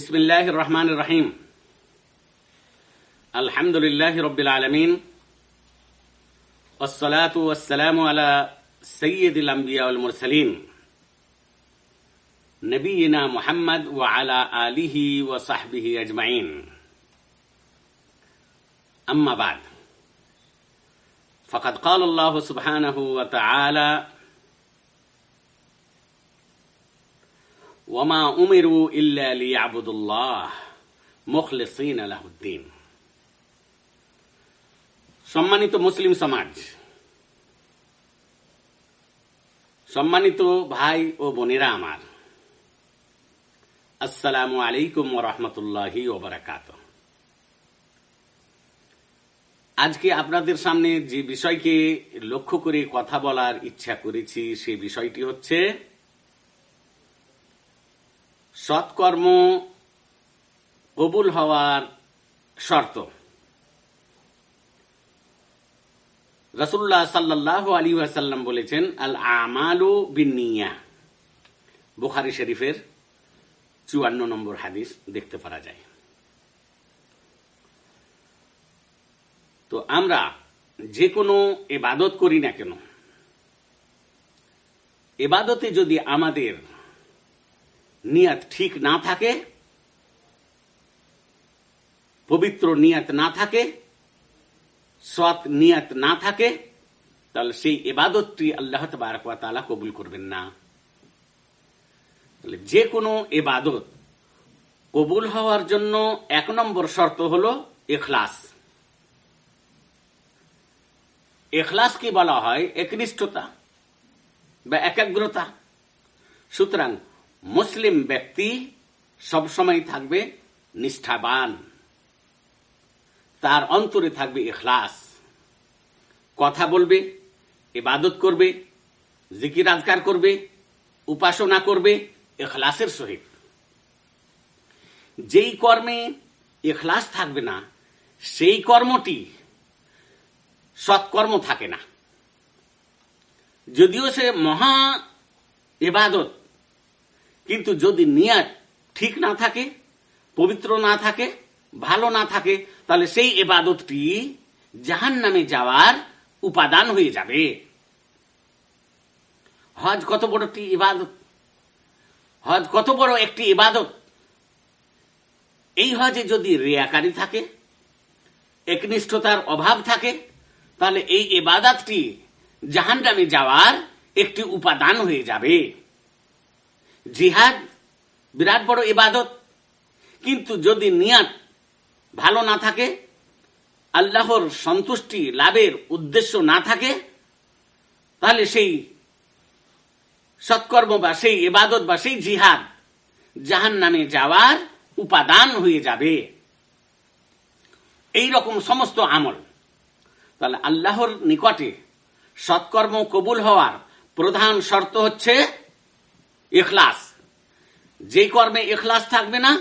بسم الله الرحمن الرحيم. الحمد لله رب العالمين. والصلاة والسلام على سيد الأنبياء والمرسلين. نبينا محمد وعلى آله وصحبه أجمعين. أما بعد فقد قال الله سبحانه وتعالى ওয়ামা উমেরু ইল্লা আবুদুল্লাহ মুখলিসিন আলাহুদ্দিন সম্মানিত মুসলিম সমাজ, সম্মানিত ভাই ও বোনেরা আমার, আসসালামু আলাইকুম রহমতুল্লাহি ওবরাকাত আজকে আপনাদের সামনে যে বিষয়কে লক্ষ্য করে কথা বলার ইচ্ছা করেছি, সে বিষয়টি হচ্ছে সৎকর্ম কবুল হওয়ার শর্ত। রসুল্লাহ সাল্লাহ আলী ওয়াসাল্লাম বলেছেন আল আমালু বিনিয়া বুখারি শরীফের চুয়ান্ন নম্বর হাদিস দেখতে পারা যায়। তো আমরা যে কোনো এবাদত করি না কেন? এবাদতে যদি আমাদের নিয়াত ঠিক না থাকে, পবিত্র নিয়াত না থাকে, সৎ নিয়াত না থাকে, তাহলে সেই এবাদতটি আল্লাহ তালা কবুল করবেন না। তাহলে যে কোনো এবাদত কবুল হওয়ার জন্য এক নম্বর শর্ত হল এখলাস। এখলাস কি বলা হয়? একনিষ্ঠতা বা একাগ্রতা। সুতরাং মুসলিম ব্যক্তি সবসময় থাকবে নিষ্ঠাবান। তার অন্তরে থাকবে এখলাস কথা বলবে, ইবাদত করবে, জিকির আজকার করবে, উপাসনা করবে এখলাসের সহিত। যেই কর্মে এখলাস থাকবে না, সেই কর্মটি সৎকর্ম থাকে না। যদিও সে মহা এবাদত কিন্তু যদি নিয়াত ঠিক না থাকে, পবিত্র না থাকে, ভালো না থাকে, তাহলে সেই এবাদতটি জাহান নামে যাওয়ার উপাদান হয়ে যাবে। হজ কত বড় একটি ইবাদত? হজ কত বড় একটি ইবাদত? এই হজে যদি রেয়াকারি থাকে, একনিষ্ঠতার অভাব থাকে, তাহলে এই এবাদাতটি জাহান নামে যাওয়ার একটি উপাদান হয়ে যাবে। জিহাদ, বিরাট বড় ইবাদত। কিন্তু যদি নিয়াত ভালো না থাকে, আল্লাহর সন্তুষ্টি লাভের উদ্দেশ্য না থাকে, তাহলে সেই সৎকর্ম বা সেই ইবাদত বা সেই জিহাদ জাহান নামে যাওয়ার উপাদান হয়ে যাবে। এই রকম সমস্ত আমল। তাহলে আল্লাহর নিকটে সৎকর্ম কবুল হওয়ার প্রধান শর্ত হচ্ছে এখলাস যে কর্মে এখলাস থাকবে না,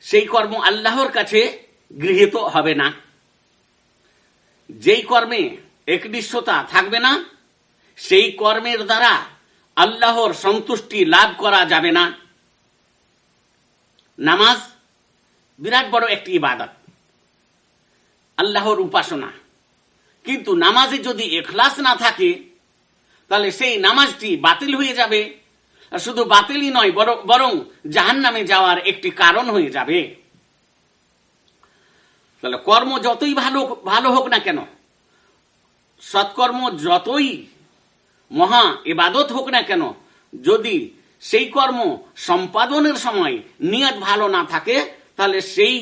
সেই কর্ম আল্লাহর কাছে গৃহীত হবে না। যেই কর্মে একনিষ্ঠতা থাকবে না, সেই কর্মের দ্বারা আল্লাহর সন্তুষ্টি লাভ করা যাবে না। নামাজ বিরাট বড় একটি ইবাদত। আল্লাহর উপাসনা। কিন্তু নামাজে যদি এখলাস না থাকে, তাহলে সেই নামাজটি বাতিল হয়ে যাবে। শুধু বাতিলই নয় বরং জাহান নামে যাওয়ার একটি কারণ হয়ে যাবে। তাহলে কর্ম যতই ভালো ভালো হোক না কেন, সৎকর্ম যতই মহা এবাদত হোক না কেন, যদি সেই কর্ম সম্পাদনের সময় নিয়ত ভালো না থাকে, তাহলে সেই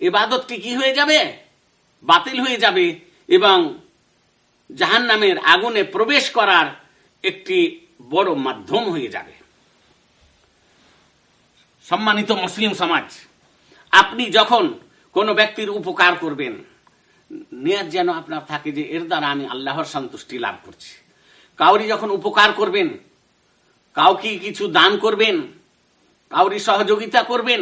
এবাদতটি কি হয়ে যাবে? বাতিল হয়ে যাবে এবং জাহান নামের আগুনে প্রবেশ করার একটি বড় মাধ্যম হয়ে যাবে। সম্মানিত মুসলিম সমাজ, আপনি যখন কোনো ব্যক্তির উপকার করবেন, নিয়াত যেন আপনার থাকে যে এর দ্বারা আমি আল্লাহর সন্তুষ্টি লাভ করছি। কাউরি যখন উপকার করবেন, কাউকে কিছু দান করবেন, কাউরি সহযোগিতা করবেন,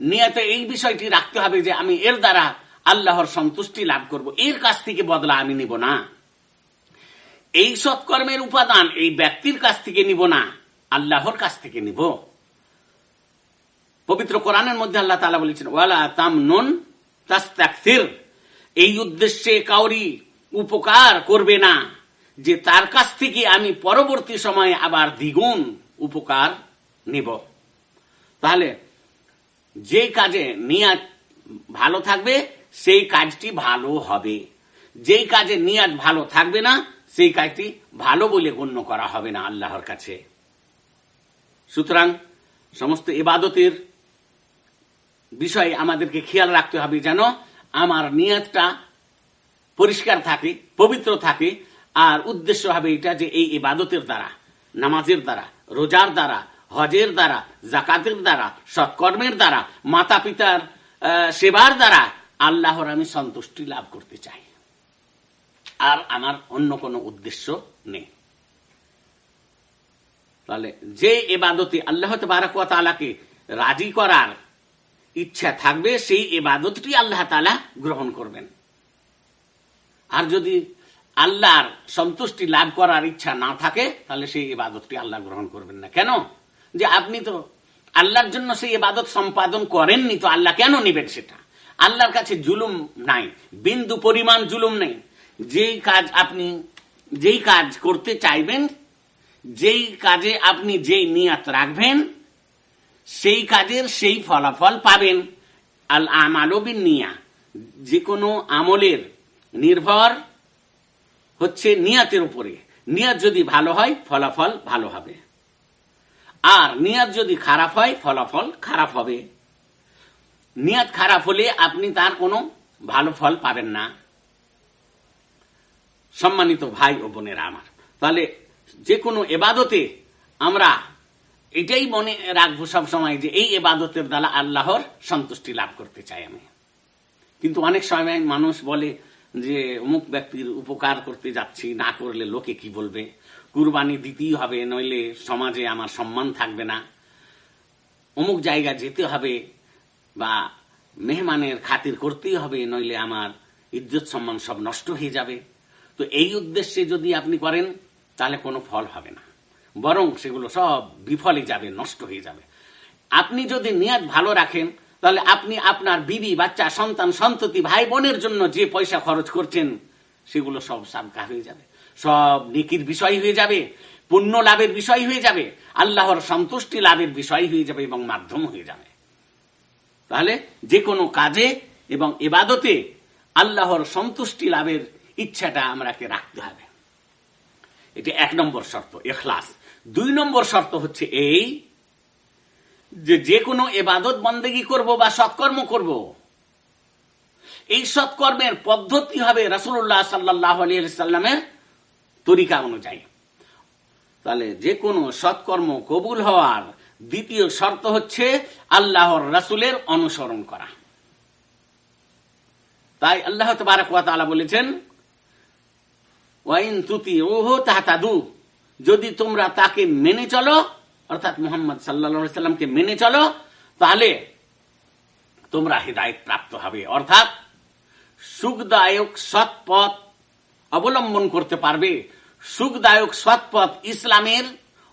নিয়তে এই বিষয়টি রাখতে হবে যে আমি এর দ্বারা আল্লাহর সন্তুষ্টি লাভ করব। এর কাছ থেকে বদলা আমি নিব না। এই সৎকর্মের উপাদান এই ব্যক্তির কাছ থেকে নিব না, আল্লাহর কাছ থেকে নিব। পবিত্র কোরআনের মধ্যে আল্লাহ তালা বলেছেন, ওয়ালা তাম নুন তাস্তাকসির। এই উদ্দেশ্যে কাউরি উপকার করবে না, যে তার কাছ থেকে আমি পরবর্তী সময়ে আবার দ্বিগুণ উপকার নিব। তাহলে যে কাজে নিয়াত ভালো থাকবে, সেই কাজটি ভালো হবে। যেই কাজে নিয়াত ভালো থাকবে না, সেই কাজটি ভালো বলে গণ্য করা হবে না আল্লাহর কাছে। সুতরাং সমস্ত ইবাদতের বিষয়ে আমাদেরকে খেয়াল রাখতে হবে যেন আমার নিয়তটা পরিষ্কার থাকে, পবিত্র থাকে, আর উদ্দেশ্য হবে এটা যে এই ইবাদতের দ্বারা, নামাজের দ্বারা, রোজার দ্বারা, হজের দ্বারা, জাকাতের দ্বারা, সৎকর্মের দ্বারা মাতা পিতার সেবার দ্বারা আল্লাহর আমি সন্তুষ্টি লাভ করতে চাই। আর আমার অন্য কোনো উদ্দেশ্য নেই। তাহলে যে এবাদতে আল্লাহ তালাকে রাজি করার ইচ্ছা থাকবে সেই এবাদতটি আল্লাহ তালা গ্রহণ করবেন। আর যদি আল্লাহর সন্তুষ্টি লাভ করার ইচ্ছা না থাকে, তাহলে সেই ইবাদতটি আল্লাহ গ্রহণ করবেন না। কেন? যে আপনি তো আল্লাহর জন্য সেই ইবাদত সম্পাদন করেননি, তো আল্লাহ কেন নেবেন সেটা? আল্লাহর কাছে জুলুম নাই, বিন্দু পরিমাণ জুলুম নেই। যেই কাজ আপনি, যেই কাজ করতে চাইবেন, যেই কাজে আপনি যেই নিয়াত রাখবেন সেই কাজের সেই ফলাফল পাবেন। আল আমালবিন নিয়া যে কোনো আমলের নির্ভর হচ্ছে নিয়াতের উপরে। নিয়াত যদি ভালো হয়, ফলাফল ভালো হবে। আর নিয়াত যদি খারাপ হয়, ফলাফল খারাপ হবে। নিয়াত খারাপ হলে আপনি তার কোনো ভালো ফল পাবেন না। সম্মানিত ভাই ও বোনেরা আমার। তাহলে যে কোনো এবাদতে আমরা এটাই মনে রাখব সব সময় যে এই এবাদতের দ্বারা আল্লাহর সন্তুষ্টি লাভ করতে চাই আমি। কিন্তু অনেক সময় মানুষ বলে যে অমুক ব্যক্তির উপকার করতে যাচ্ছি, না করলে লোকে কি বলবে? কুরবানি দিতেই হবে, নইলে সমাজে আমার সম্মান থাকবে না। অমুক জায়গা যেতে হবে বা মেহমানের খাতির করতেই হবে, নইলে আমার ইজ্জত সম্মান সব নষ্ট হয়ে যাবে। তো এই উদ্দেশ্যে যদি আপনি করেন, তাহলে কোনো ফল হবে না। বরং সেগুলো সব বিফলে যাবে, নষ্ট হয়ে যাবে। আপনি যদি নিয়াত ভালো রাখেন, তাহলে আপনি আপনার বিবি, বাচ্চা, সন্তান, সন্ততি, ভাই বোনের জন্য যে পয়সা খরচ করছেন, সেগুলো সব সাবকা হয়ে যাবে। সব নেকির বিষয় হয়ে যাবে, পুণ্য লাভের বিষয় হয়ে যাবে, আল্লাহর সন্তুষ্টি লাভের বিষয় হয়ে যাবে এবং মাধ্যম হয়ে যাবে। তাহলে যে কোনো কাজে এবং এবাদতে আল্লাহর সন্তুষ্টি লাভের ইচ্ছাটা আমরাকে রাখতে হবে। এটি এক নম্বর শর্ত, এখলাস। দুই নম্বর শর্ত হচ্ছে এই যে যে কোনো এবাদত বন্দেগি করব বা সৎকর্ম করব, এই সৎকর্মের পদ্ধতি হবে রাসুল্লাহ সাল্লাহ সাল্লামের তরিকা অনুযায়ী। তাহলে যে কোনো সৎকর্ম কবুল হওয়ার দ্বিতীয় শর্ত হচ্ছে আল্লাহর রাসুলের অনুসরণ করা। তাই আল্লাহ তালা বলেছেন ওয়াইন তুতি ওহো তাহাতাদু। যদি তোমরা তাকে মেনে চলো, অর্থাৎ মোহাম্মদ সাল্লা সাল্লামকে মেনে চলো, তাহলে তোমরা হৃদায়ত প্রাপ্ত হবে। অর্থাৎ সুখদায়ক সৎ পথ অবলম্বন করতে পারবে। সুখদায়ক সৎ পথ ইসলামের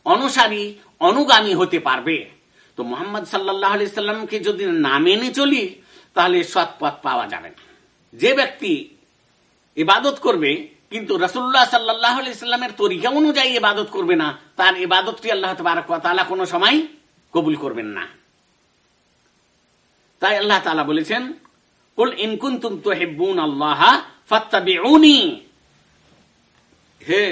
অনুসারী, অনুগামী হতে পারবে। তো মোহাম্মদ সাল্লাহ আলি সাল্লামকে যদি না মেনে চলি, তাহলে সৎ পথ পাওয়া যাবে না। যে ব্যক্তি ইবাদত করবে কিন্তু রসুল্লাহ সাল্লাহ ইসলামের তরিকা অনুযায়ী ইবাদত করবে না, তার ইবাদতটি আল্লাহ তালা কোনো সময় কবুল করবেন না। তাই আল্লাহ তালা বলেছেন, কুল ইনকুন তুম তো আল্লাহ হে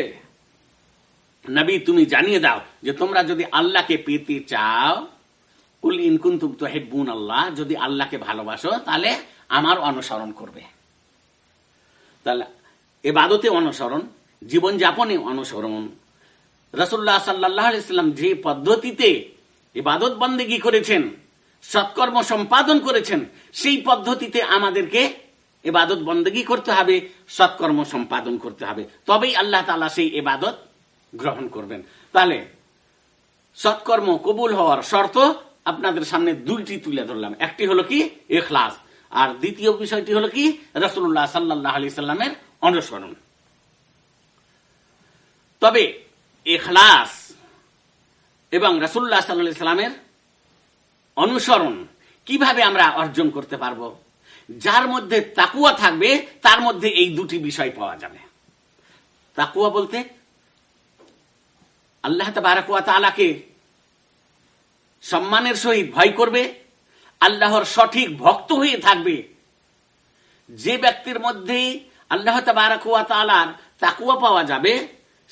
নবী, তুমি জানিয়ে দাও যে তোমরা যদি আল্লাহকে পেতে চাও, কুল ইনকুন তুম তো আল্লাহ যদি আল্লাহকে ভালোবাসো, তাহলে আমার অনুসরণ করবে। তাহলে এবাদতে অনুসরণ জীবনযাপনে অনুসরণ। রসুল্লাহ সাল্লাহ ইসলাম যে পদ্ধতিতে ইবাদত বন্দেগি করেছেন, সৎকর্ম সম্পাদন করেছেন, সেই পদ্ধতিতে আমাদেরকে এবাদত বন্দগি করতে হবে, সৎকর্ম সম্পাদন করতে হবে। তবেই আল্লাহ তালা সেই এবাদত গ্রহণ করবেন। তাহলে সৎকর্ম কবুল হওয়ার শর্ত আপনাদের সামনে দুইটি তুলে ধরলাম। একটি হলো কি? এখলাস আর দ্বিতীয় বিষয়টি হলো কি? রসুল্লাহ সাল্লাহ আলি সাল্লামের অনুসরণ। তবে এখলাস এবং রসুল্লাহ সাল্লাহ সাল্লামের অনুসরণ কীভাবে আমরা অর্জন করতে পারব? যার মধ্যে তাকুয়া থাকবে, তার মধ্যে এই দুটি বিষয় পাওয়া যাবে। তাকুয়া বলতে আল্লাহ তাবারাকুয়া তালাকে সম্মানের সহিত ভয় করবে, আল্লাহর সঠিক ভক্ত হয়ে থাকবে। যে ব্যক্তির মধ্যে আল্লাহ তালার তাকুয়া পাওয়া যাবে,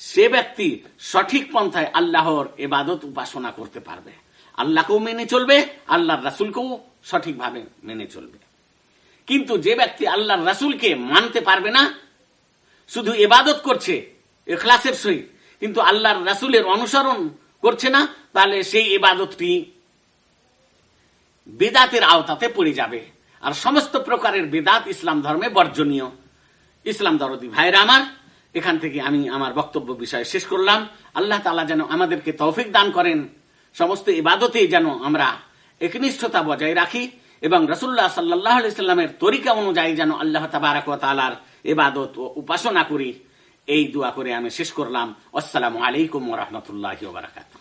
সে ব্যক্তি সঠিক পন্থায় আল্লাহর এবাদত উপাসনা করতে পারবে। আল্লাহকেও মেনে চলবে, আল্লাহর রাসুলকেও সঠিকভাবে মেনে চলবে। কিন্তু যে ব্যক্তি আল্লাহর রাসুলকে মানতে পারবে না, শুধু এবাদত করছে এখলাসের সহিত, কিন্তু আল্লাহর রাসুলের অনুসরণ করছে না, তাহলে সেই এবাদতটি বেদাতের আওতাতে পড়ে যাবে। আর সমস্ত প্রকারের বেদাত ইসলাম ধর্মে বর্জনীয়। ইসলাম দরদি ভাইরা আমার, এখান থেকে আমি আমার বক্তব্য বিষয় শেষ করলাম। আল্লাহ তালা যেন আমাদেরকে তৌফিক দান করেন। সমস্ত ইবাদতে যেন আমরা একনিষ্ঠতা বজায় রাখি এবং রসুল্লাহ সাল্লাহ সাল্লামের তরিকা অনুযায়ী যেন আল্লাহ তাবারাক তালার এবাদত ও উপাসনা করি। এই দোয়া করে আমি শেষ করলাম। আসসালামু আলাইকুম রহমতুল্লাহ বারাকাতু